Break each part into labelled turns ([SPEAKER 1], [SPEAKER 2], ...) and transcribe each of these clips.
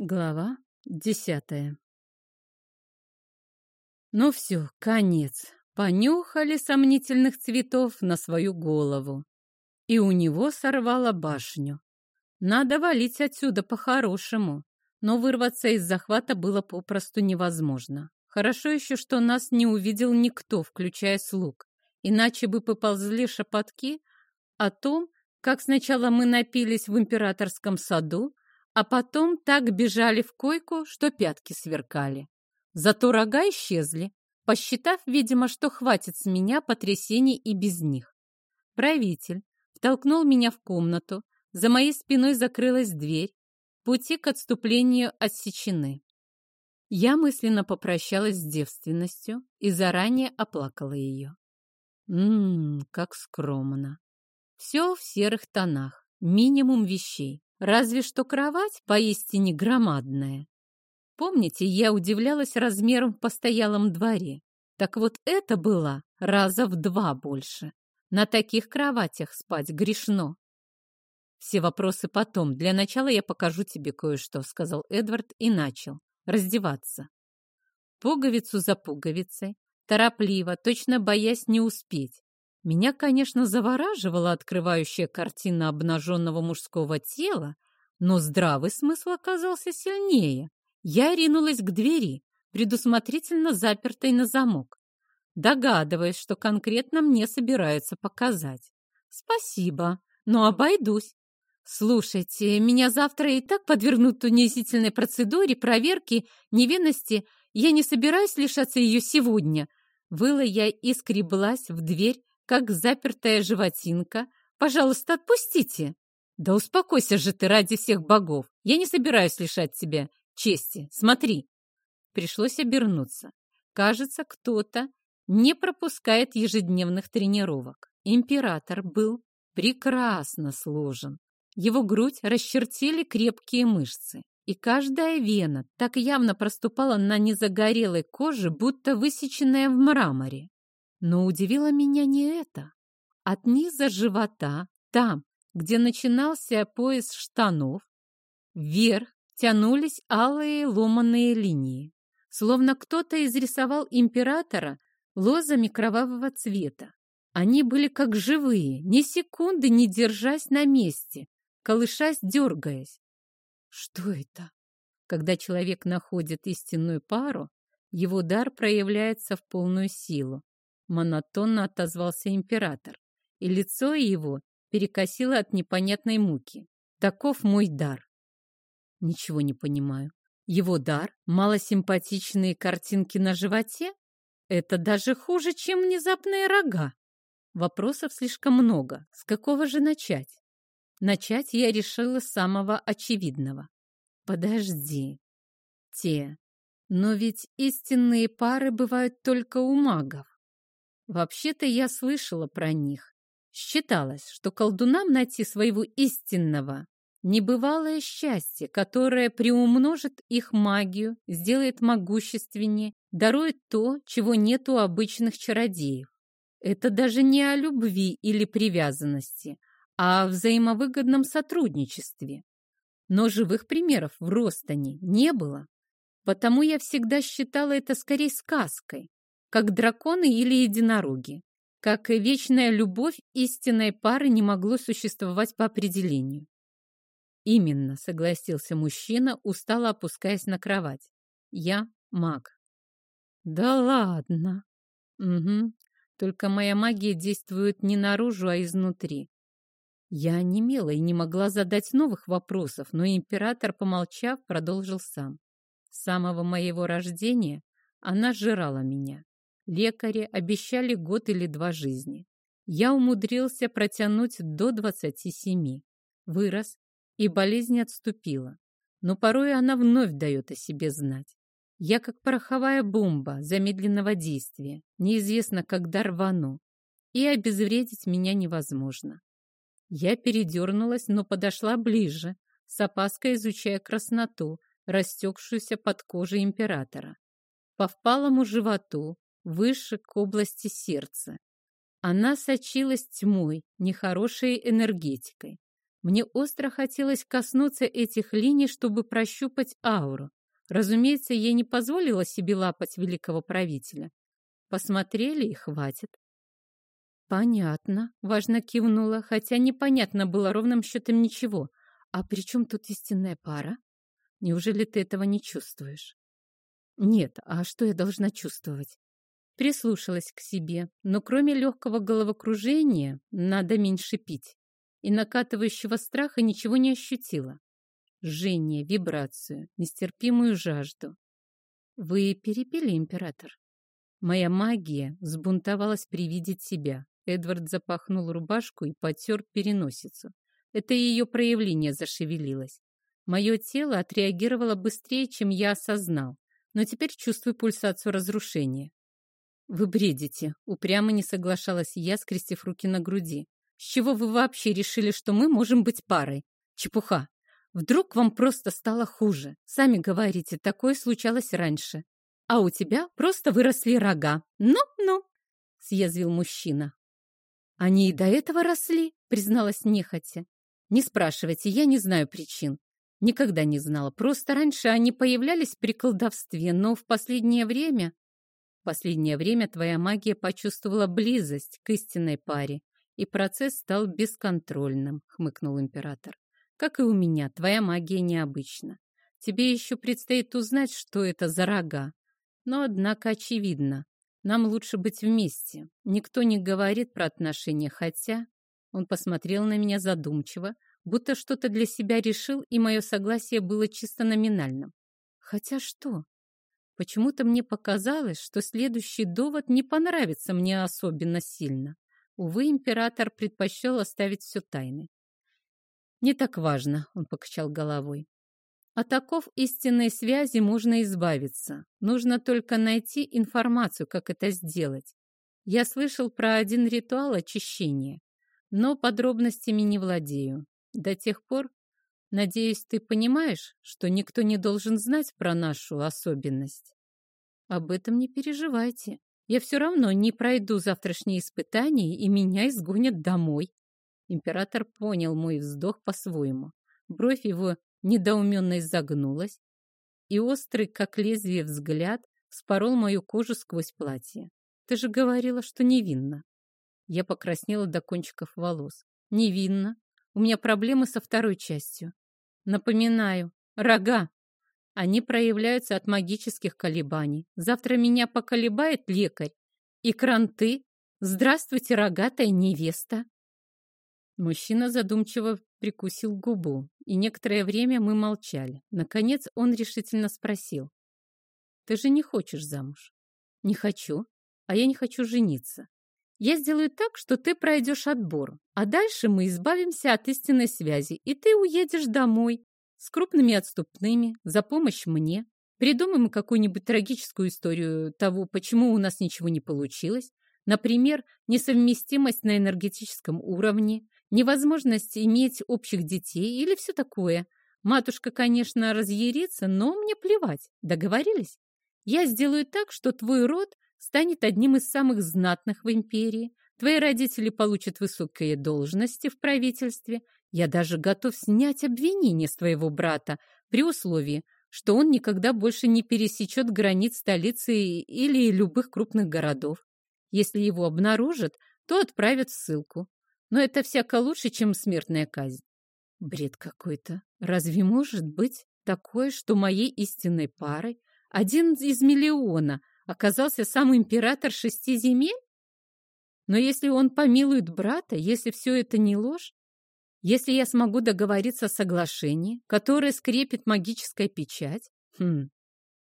[SPEAKER 1] Глава десятая Ну все, конец. Понюхали сомнительных цветов на свою голову. И у него сорвало башню. Надо валить отсюда по-хорошему. Но вырваться из захвата было попросту невозможно. Хорошо еще, что нас не увидел никто, включая слуг. Иначе бы поползли шепотки о том, как сначала мы напились в императорском саду, а потом так бежали в койку, что пятки сверкали. Зато рога исчезли, посчитав, видимо, что хватит с меня потрясений и без них. Правитель втолкнул меня в комнату, за моей спиной закрылась дверь, пути к отступлению отсечены. Я мысленно попрощалась с девственностью и заранее оплакала ее. Ммм, как скромно. Все в серых тонах, минимум вещей. Разве что кровать поистине громадная. Помните, я удивлялась размером в постоялом дворе? Так вот это было раза в два больше. На таких кроватях спать грешно. Все вопросы потом. Для начала я покажу тебе кое-что, сказал Эдвард и начал раздеваться. Пуговицу за пуговицей, торопливо, точно боясь не успеть. Меня, конечно, завораживала открывающая картина обнаженного мужского тела, но здравый смысл оказался сильнее. Я ринулась к двери, предусмотрительно запертой на замок, догадываясь, что конкретно мне собираются показать. «Спасибо, но обойдусь. Слушайте, меня завтра и так подвергнут унизительной процедуре проверки невинности. Я не собираюсь лишаться ее сегодня». Выла я и скреблась в дверь, как запертая животинка. «Пожалуйста, отпустите!» «Да успокойся же ты ради всех богов! Я не собираюсь лишать тебя чести. Смотри!» Пришлось обернуться. Кажется, кто-то не пропускает ежедневных тренировок. Император был прекрасно сложен. Его грудь расчертили крепкие мышцы, и каждая вена так явно проступала на незагорелой коже, будто высеченная в мраморе. Но удивило меня не это. От низа живота, там, где начинался пояс штанов, вверх тянулись алые ломаные линии, словно кто-то изрисовал императора лозами кровавого цвета. Они были как живые, ни секунды не держась на месте, колышась, дергаясь. Что это? Когда человек находит истинную пару, его дар проявляется в полную силу. Монотонно отозвался император, и лицо его перекосило от непонятной муки. Таков мой дар. Ничего не понимаю. Его дар? Малосимпатичные картинки на животе? Это даже хуже, чем внезапные рога. Вопросов слишком много. С какого же начать? Начать я решила с самого очевидного. Подожди. Те. Но ведь истинные пары бывают только у магов. Вообще-то я слышала про них. Считалось, что колдунам найти своего истинного небывалое счастье, которое приумножит их магию, сделает могущественнее, дарует то, чего нет у обычных чародеев. Это даже не о любви или привязанности, а о взаимовыгодном сотрудничестве. Но живых примеров в Ростоне не было, потому я всегда считала это скорее сказкой, как драконы или единороги. Как и вечная любовь истинной пары не могло существовать по определению. Именно, согласился мужчина, устало опускаясь на кровать. Я маг. Да ладно. Угу. Только моя магия действует не наружу, а изнутри. Я онемела и не могла задать новых вопросов, но император, помолчав, продолжил сам. С самого моего рождения она жрала меня. Лекари обещали год или два жизни. Я умудрился протянуть до двадцати семи. Вырос, и болезнь отступила. Но порой она вновь дает о себе знать. Я как пороховая бомба замедленного действия, неизвестно, когда рвану, и обезвредить меня невозможно. Я передернулась, но подошла ближе, с опаской изучая красноту, растекшуюся под кожей императора. По впалому животу, выше к области сердца. Она сочилась тьмой, нехорошей энергетикой. Мне остро хотелось коснуться этих линий, чтобы прощупать ауру. Разумеется, я не позволила себе лапать великого правителя. Посмотрели и хватит. Понятно, важно кивнула, хотя непонятно было ровным счетом ничего. А при чем тут истинная пара? Неужели ты этого не чувствуешь? Нет, а что я должна чувствовать? Прислушалась к себе, но кроме легкого головокружения надо меньше пить. И накатывающего страха ничего не ощутила. Жжение, вибрацию, нестерпимую жажду. Вы перепили, император? Моя магия взбунтовалась при виде тебя. Эдвард запахнул рубашку и потер переносицу. Это ее проявление зашевелилось. Мое тело отреагировало быстрее, чем я осознал, но теперь чувствую пульсацию разрушения. «Вы бредите», — упрямо не соглашалась я, скрестив руки на груди. «С чего вы вообще решили, что мы можем быть парой? Чепуха! Вдруг вам просто стало хуже? Сами говорите, такое случалось раньше. А у тебя просто выросли рога. Ну-ну!» — съязвил мужчина. «Они и до этого росли», — призналась нехотя. «Не спрашивайте, я не знаю причин. Никогда не знала. Просто раньше они появлялись при колдовстве, но в последнее время... Последнее время твоя магия почувствовала близость к истинной паре, и процесс стал бесконтрольным, хмыкнул император. Как и у меня, твоя магия необычна. Тебе еще предстоит узнать, что это за рога. Но, однако, очевидно, нам лучше быть вместе. Никто не говорит про отношения, хотя... Он посмотрел на меня задумчиво, будто что-то для себя решил, и мое согласие было чисто номинальным. Хотя что? Почему-то мне показалось, что следующий довод не понравится мне особенно сильно. Увы, император предпочел оставить все тайной. «Не так важно», — он покачал головой. От оков истинной связи можно избавиться. Нужно только найти информацию, как это сделать. Я слышал про один ритуал очищения, но подробностями не владею. До тех пор, надеюсь, ты понимаешь, что никто не должен знать про нашу особенность. Об этом не переживайте. Я все равно не пройду завтрашние испытания, и меня изгонят домой. Император понял мой вздох по-своему. Бровь его недоуменно изогнулась, и острый, как лезвие, взгляд спорол мою кожу сквозь платье. Ты же говорила, что невинна. Я покраснела до кончиков волос. Невинна, у меня проблемы со второй частью. Напоминаю, рога. Они проявляются от магических колебаний. Завтра меня поколебает лекарь. И кранты. Здравствуйте, рогатая невеста. Мужчина задумчиво прикусил губу, и некоторое время мы молчали. Наконец он решительно спросил. «Ты же не хочешь замуж?» «Не хочу, а я не хочу жениться. Я сделаю так, что ты пройдешь отбор, а дальше мы избавимся от истинной связи, и ты уедешь домой с крупными отступными за помощь мне. Придумаем какую-нибудь трагическую историю того, почему у нас ничего не получилось. Например, несовместимость на энергетическом уровне, невозможность иметь общих детей или все такое. Матушка, конечно, разъярится, но мне плевать. Договорились? Я сделаю так, что твой род станет одним из самых знатных в империи. Твои родители получат высокие должности в правительстве. Я даже готов снять обвинение с твоего брата при условии, что он никогда больше не пересечет границ столицы или любых крупных городов. Если его обнаружат, то отправят ссылку. Но это всяко лучше, чем смертная казнь. Бред какой-то. Разве может быть такое, что моей истинной парой один из миллиона оказался сам император шести земель? Но если он помилует брата, если все это не ложь, если я смогу договориться о соглашении, которое скрепит магическая печать, хм,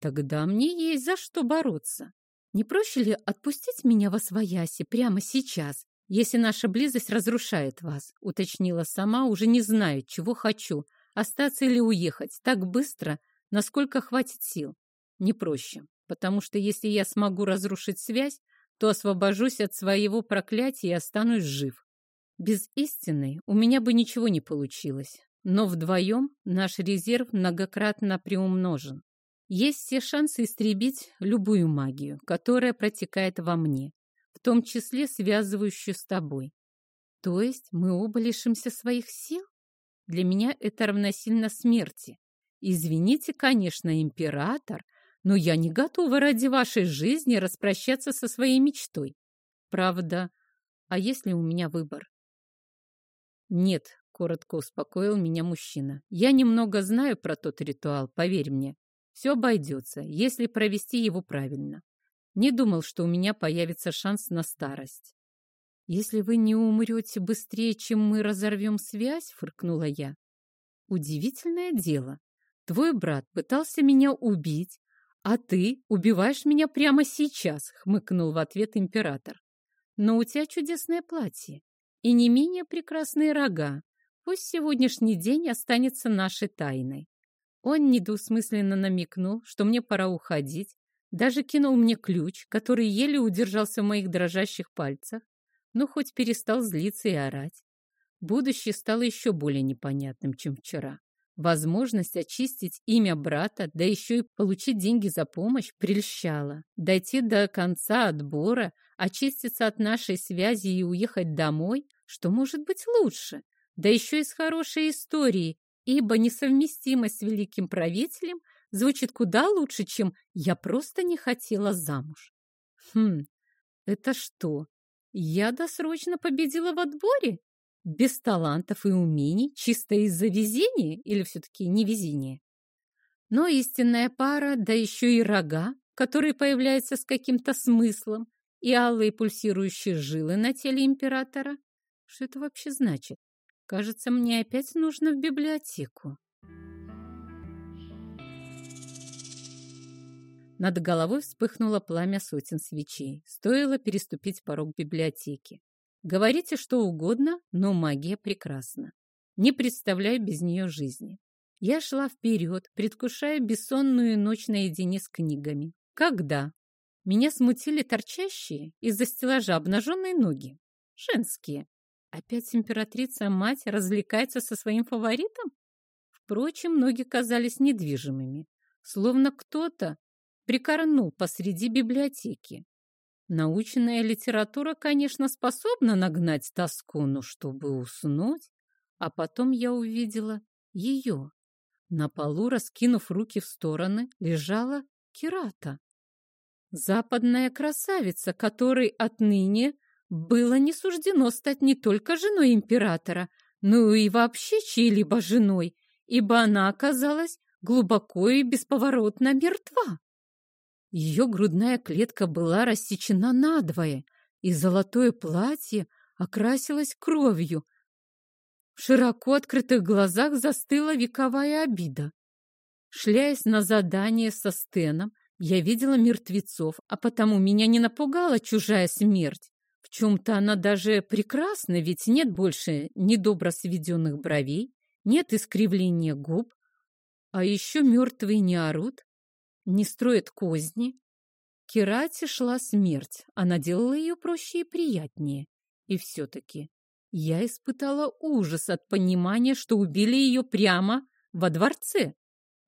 [SPEAKER 1] тогда мне есть за что бороться. Не проще ли отпустить меня во свояси прямо сейчас, если наша близость разрушает вас, уточнила сама, уже не зная, чего хочу, остаться или уехать так быстро, насколько хватит сил. Не проще потому что если я смогу разрушить связь, то освобожусь от своего проклятия и останусь жив. Без истины у меня бы ничего не получилось, но вдвоем наш резерв многократно приумножен. Есть все шансы истребить любую магию, которая протекает во мне, в том числе связывающую с тобой. То есть мы оба лишимся своих сил? для меня это равносильно смерти. Извините, конечно, император, но я не готова ради вашей жизни распрощаться со своей мечтой. Правда, а если у меня выбор? Нет, коротко успокоил меня мужчина. Я немного знаю про тот ритуал, поверь мне. Все обойдется, если провести его правильно. Не думал, что у меня появится шанс на старость. «Если вы не умрете быстрее, чем мы разорвем связь», — фыркнула я. «Удивительное дело. Твой брат пытался меня убить, а ты убиваешь меня прямо сейчас», — хмыкнул в ответ император. «Но у тебя чудесное платье и не менее прекрасные рога. Пусть сегодняшний день останется нашей тайной». Он недвусмысленно намекнул, что мне пора уходить, даже кинул мне ключ, который еле удержался в моих дрожащих пальцах, но хоть перестал злиться и орать. Будущее стало еще более непонятным, чем вчера. Возможность очистить имя брата, да еще и получить деньги за помощь, прельщала. Дойти до конца отбора, очиститься от нашей связи и уехать домой, что может быть лучше? Да еще и с хорошей историей, ибо несовместимость с великим правителем звучит куда лучше, чем «я просто не хотела замуж». Хм, это что, я досрочно победила в отборе? Без талантов и умений, чисто из-за везения или все-таки невезения? Но истинная пара, да еще и рога, которые появляются с каким-то смыслом, и алые пульсирующие жилы на теле императора. Что это вообще значит? Кажется, мне опять нужно в библиотеку. Над головой вспыхнуло пламя сотен свечей. Стоило переступить порог библиотеки. Говорите что угодно, но магия прекрасна. Не представляю без нее жизни. Я шла вперед, предвкушая бессонную ночь наедине с книгами. Когда? Меня смутили торчащие из-за стеллажа обнаженные ноги. Женские. Опять императрица-мать развлекается со своим фаворитом? Впрочем, ноги казались недвижимыми, словно кто-то прикорнул посреди библиотеки. Научная литература, конечно, способна нагнать тоску, но чтобы уснуть... А потом я увидела ее. На полу, раскинув руки в стороны, лежала Кирата. Западная красавица, которой отныне было не суждено стать не только женой императора, но и вообще чьей-либо женой, ибо она оказалась глубоко и бесповоротно мертва. Ее грудная клетка была рассечена надвое, и золотое платье окрасилось кровью. В широко открытых глазах застыла вековая обида. Шляясь на задание со Стеном, я видела мертвецов, а потому меня не напугала чужая смерть. В чем-то она даже прекрасна, ведь нет больше недобро сведенных бровей, нет искривления губ, а еще мертвые не орут, не строит козни. Кирате шла смерть, она делала ее проще и приятнее. И все-таки я испытала ужас от понимания, что убили ее прямо во дворце.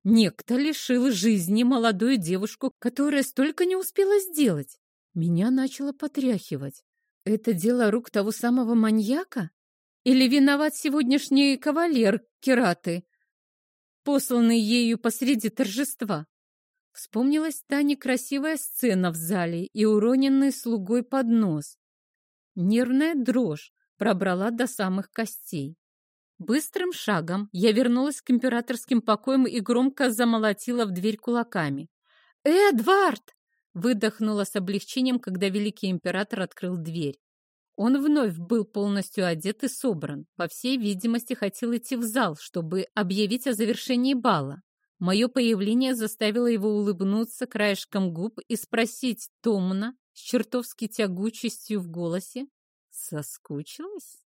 [SPEAKER 1] Некто лишил жизни молодую девушку, которая столько не успела сделать. Меня начало потряхивать. Это дело рук того самого маньяка? Или виноват сегодняшний кавалер Кираты, посланный ею посреди торжества? Вспомнилась та некрасивая сцена в зале и уроненный слугой поднос. Нервная дрожь пробрала до самых костей. Быстрым шагом я вернулась к императорским покоям и громко замолотила в дверь кулаками. «Эдвард!» — выдохнула с облегчением, когда великий император открыл дверь. Он вновь был полностью одет и собран. По всей видимости, хотел идти в зал, чтобы объявить о завершении бала. Мое появление заставило его улыбнуться краешком губ и спросить томно, с чертовски тягучестью в голосе. Соскучилась?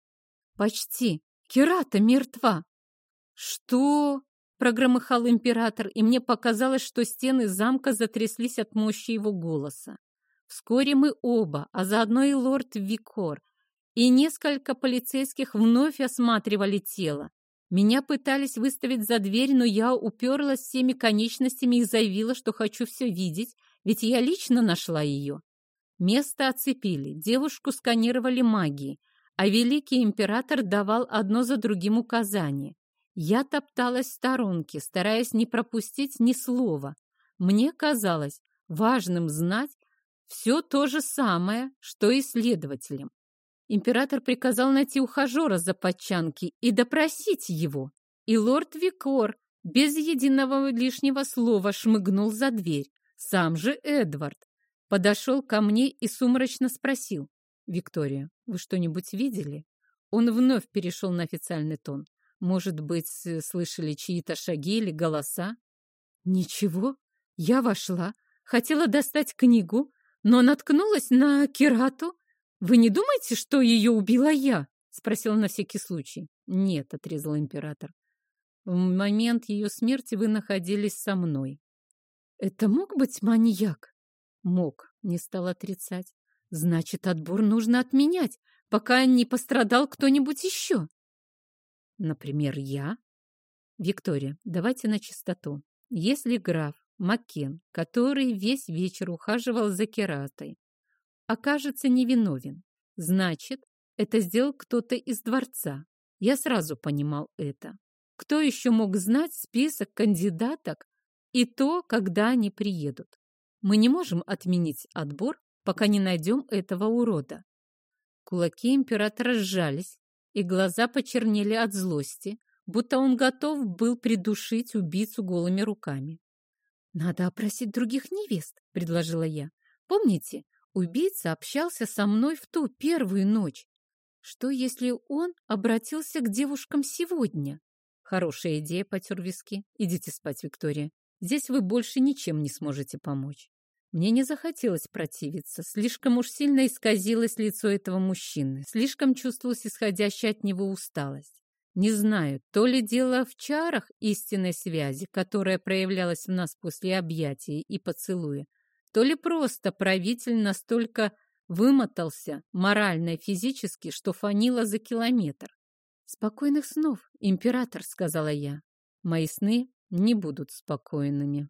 [SPEAKER 1] Почти. Кирата мертва. Что? Прогромыхал император, и мне показалось, что стены замка затряслись от мощи его голоса. Вскоре мы оба, а заодно и лорд Викор, и несколько полицейских вновь осматривали тело. Меня пытались выставить за дверь, но я уперлась всеми конечностями и заявила, что хочу все видеть, ведь я лично нашла ее. Место оцепили, девушку сканировали магией, а великий император давал одно за другим указания. Я топталась в сторонке, стараясь не пропустить ни слова. Мне казалось важным знать все то же самое, что и следователям. Император приказал найти ухажера за подчанки и допросить его. И лорд Викор без единого лишнего слова шмыгнул за дверь. Сам же Эдвард подошел ко мне и сумрачно спросил. «Виктория, вы что-нибудь видели?» Он вновь перешел на официальный тон. «Может быть, слышали чьи-то шаги или голоса?» «Ничего. Я вошла, хотела достать книгу, но наткнулась на Кирату. Вы не думаете, что ее убила я?» Спросила на всякий случай. «Нет», — отрезал император. «В момент ее смерти вы находились со мной». «Это мог быть маньяк?» «Мог», — не стал отрицать. «Значит, отбор нужно отменять, пока не пострадал кто-нибудь еще». «Например, я?» «Виктория, давайте на чистоту. Если граф Макен, который весь вечер ухаживал за Кератой, окажется невиновен, значит, это сделал кто-то из дворца. Я сразу понимал это. Кто еще мог знать список кандидаток и то, когда они приедут? Мы не можем отменить отбор, пока не найдем этого урода. Кулаки императора сжались, и глаза почернели от злости, будто он готов был придушить убийцу голыми руками. «Надо опросить других невест», — предложила я. «Помните, убийца общался со мной в ту первую ночь. Что, если он обратился к девушкам сегодня?» «Хорошая идея, потер виски. Идите спать, Виктория. Здесь вы больше ничем не сможете помочь». Мне не захотелось противиться. Слишком уж сильно исказилось лицо этого мужчины. Слишком чувствовалась исходящая от него усталость. Не знаю, то ли дело в чарах истинной связи, которая проявлялась в нас после объятия и поцелуя, то ли просто правитель настолько вымотался морально и физически, что фанило за километр. «Спокойных снов, император», — сказала я. «Мои сны не будут спокойными».